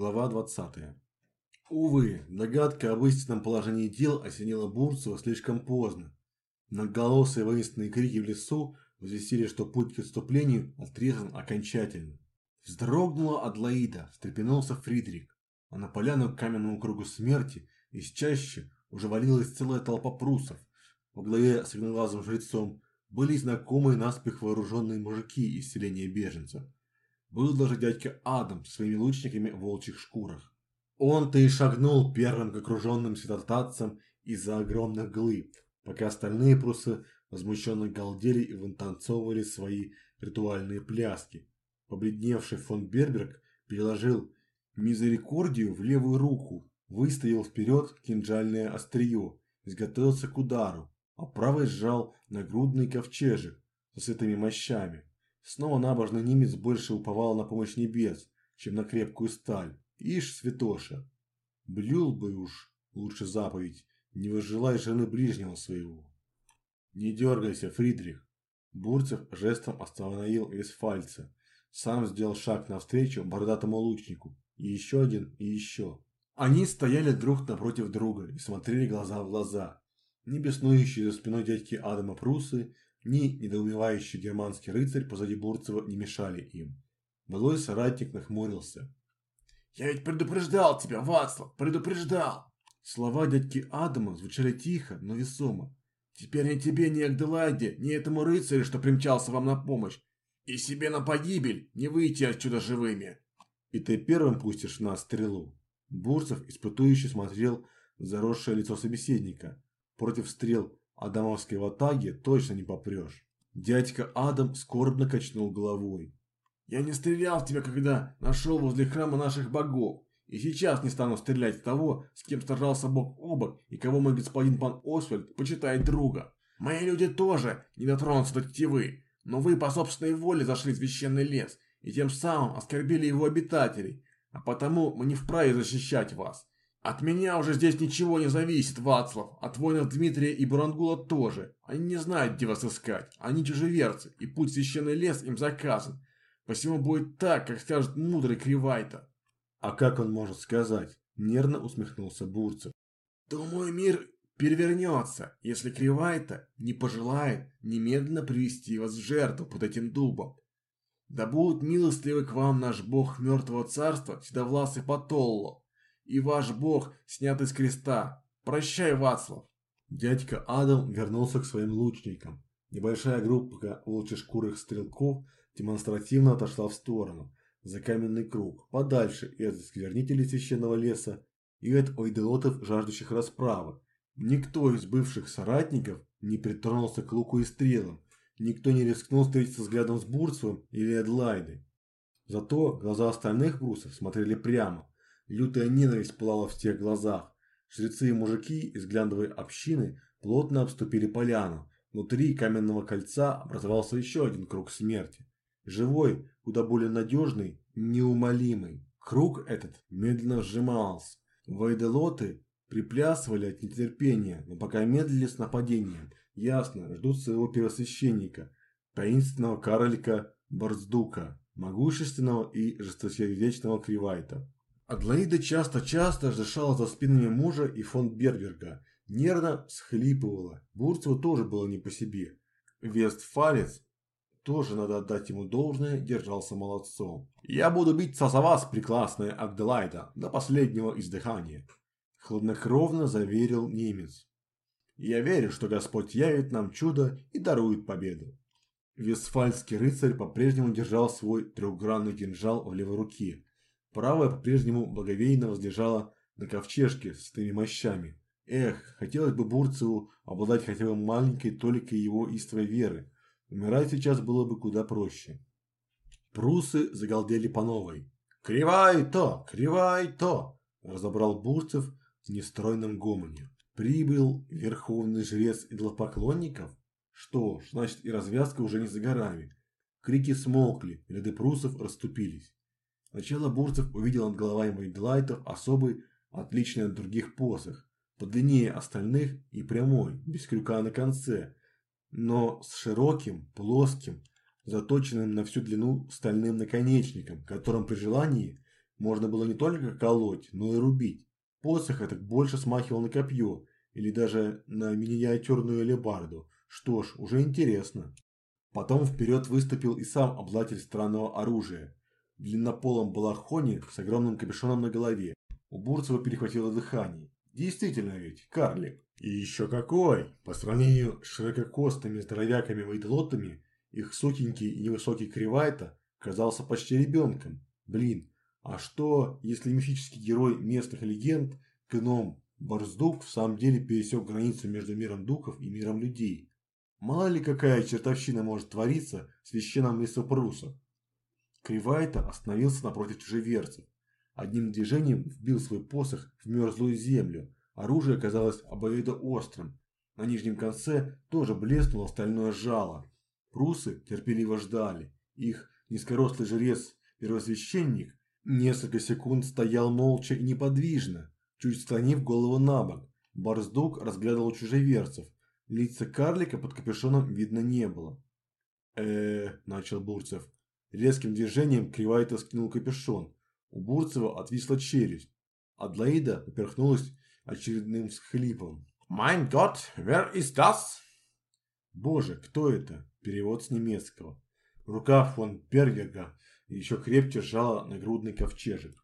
Глава 20. Увы, догадка об истинном положении дел осенила Бурцева слишком поздно. Многоголосые воинственные крики в лесу возвестили, что путь к отступлению отрезан окончательно. Вздрогнула Адлаида, встрепенулся Фридрик, а на поляну к каменному кругу смерти из чаще уже валилась целая толпа прусов. Во главе с одноглазым жрецом были знакомые наспех вооруженные мужики из селения беженцев – был даже дядька Адам со своими лучниками в волчьих шкурах. Он-то и шагнул первым к окруженным святотатцам из-за огромных глыб, пока остальные прусы возмущенно галдели и вынтанцовывали свои ритуальные пляски. Побледневший фон Берберг переложил мизерикордию в левую руку, выставил вперед кинжальное острие, изготовился к удару, а правой сжал нагрудный ковчежек с этими мощами. Снова набожный немец больше уповал на помощь небес, чем на крепкую сталь. Ишь, святоша, блюл бы уж лучше заповедь, не возжелай жены ближнего своего. Не дергайся, Фридрих. Бурцев жестом остановил Весфальца. Сам сделал шаг навстречу бородатому лучнику. И еще один, и еще. Они стояли друг напротив друга и смотрели глаза в глаза. Не беснующие за спиной дядьки Адама Прусы ни недоумевающий германский рыцарь позади Бурцева не мешали им. Былой соратник нахмурился. «Я ведь предупреждал тебя, Вацлав, предупреждал!» Слова дядьки Адама звучали тихо, но весомо. «Теперь ни тебе, ни Агделайде, ни этому рыцарю, что примчался вам на помощь, и себе на погибель не выйти отсюда живыми!» «И ты первым пустишь нас стрелу!» Бурцев испытующе смотрел в заросшее лицо собеседника. Против стрел Адамовской ватаге точно не попрешь. Дядька Адам скорбно качнул головой. Я не стрелял в тебя, когда нашел возле храма наших богов. И сейчас не стану стрелять в того, с кем сражался бог о и кого мой господин пан Освальд почитает друга. Мои люди тоже не дотронутся до тетивы, но вы по собственной воле зашли в священный лес и тем самым оскорбили его обитателей, а потому мы не вправе защищать вас. От меня уже здесь ничего не зависит, Вацлав. От воинов Дмитрия и Бурангула тоже. Они не знают, где вас искать. Они чужеверцы, и путь в священный лес им заказан. Посему будет так, как скажет мудрый Кривайта. А как он может сказать? Нервно усмехнулся Бурцев. Думаю, мир перевернется, если Кривайта не пожелает немедленно привести вас в жертву под этим дубом. Да будут милостливы к вам наш бог мертвого царства, седовласый Патолло, и ваш бог снят из креста. Прощай, Вацлав. Дядька Адам вернулся к своим лучникам. Небольшая группа волчешкурых стрелков демонстративно отошла в сторону, за каменный круг, подальше и от сквернителей священного леса, и от ойделотов, жаждущих расправы. Никто из бывших соратников не притронулся к луку и стрелам, никто не рискнул встретиться взглядом с Бурцевым или Эдлайдой. Зато глаза остальных брусов смотрели прямо, Лютая ненависть пылала в тех глазах. Жрецы и мужики из гляндовой общины плотно обступили поляну. Внутри каменного кольца образовался еще один круг смерти. Живой, куда более надежный, неумолимый. Круг этот медленно сжимался. Вайделоты приплясывали от нетерпения, но пока медлили с нападением. Ясно, ждут своего первосвященника, таинственного карлика Борздука, могущественного и жестокосердечного Кривайта. Адлоида часто-часто дышала за спинами мужа и фон Берберга, нервно схлипывала. Бурцеву тоже было не по себе. Вестфалец, тоже надо отдать ему должное, держался молодцом. «Я буду биться за вас, прекрасная Агделайда, до последнего издыхания», – хладнокровно заверил немец. «Я верю, что Господь явит нам чудо и дарует победу». Вестфальский рыцарь по-прежнему держал свой трехгранный кинжал в левой руке, Правая по-прежнему благовейно возлежала на ковчежке с этими мощами. Эх, хотелось бы Бурцеву обладать хотя бы маленькой толикой его истовой веры. Умирать сейчас было бы куда проще. Прусы загалдели по новой. «Кривай то! Кривай то!» разобрал Бурцев в нестройном гомоне. Прибыл верховный жрец идлопоклонников? Что ж, значит и развязка уже не за горами. Крики смолкли, ряды прусов расступились. Сначала Бурцев увидел над головами Вейдлайтов особый, отличный от других посох, подлиннее остальных и прямой, без крюка на конце, но с широким, плоским, заточенным на всю длину стальным наконечником, которым при желании можно было не только колоть, но и рубить. Посох этот больше смахивал на копье или даже на миниатюрную алебарду. Что ж, уже интересно. Потом вперед выступил и сам обладатель странного оружия. Длиннополом балахоне с огромным капюшоном на голове. У Бурцева перехватило дыхание. Действительно ведь, карлик. И еще какой! По сравнению с ширококостными здоровяками вейдлотами, их сухенький и невысокий Кривайта казался почти ребенком. Блин, а что, если мифический герой местных легенд, гном Борздук, в самом деле пересек границу между миром духов и миром людей? Мало ли какая чертовщина может твориться в священном лесопрусах. Кривайта остановился напротив чужеверцев. Одним движением вбил свой посох в мерзлую землю. Оружие оказалось обоюдоострым. На нижнем конце тоже блеснуло стальное жало. Прусы терпеливо ждали. Их низкорослый жрец-первосвященник несколько секунд стоял молча и неподвижно, чуть склонив голову на бок. Барсдук разглядывал чужеверцев. Лица карлика под капюшоном видно не было. э начал Бурцев. Резким движением Кривайта скинул капюшон. У Бурцева отвисла челюсть. Адлоида поперхнулась очередным всхлипом. «Mein Gott, wer ist das?» «Боже, кто это?» Перевод с немецкого. Рука фон Бергерга еще крепче сжала нагрудный ковчежек.